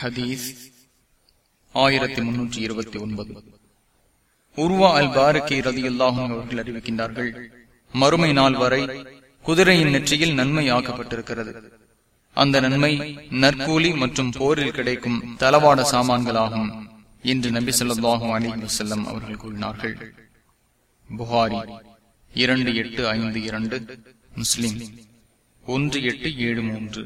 ஹதீஸ் ஆயிரத்தி முன்னூற்றி இருபத்தி ஒன்பது. உருவா அல் பாரக்கி ரதி அவர்கள் அறிவிக்கின்றார்கள் மறுமை நாள் வரை குதிரையின் நெற்றியில் நன்மை ஆக்கப்பட்டிருக்கிறது. அந்த நன்மை நற்கூலி மற்றும் போரில் கிடைக்கும் தளவாட சாமான்களாகும் என்று நபி சொல்லாஹும் அலி வசல்லம் அவர்கள் கூறினார்கள். புகாரி இரண்டு எட்டு ஐந்து இரண்டு முஸ்லிம் ஒன்று எட்டு ஏழு மூன்று.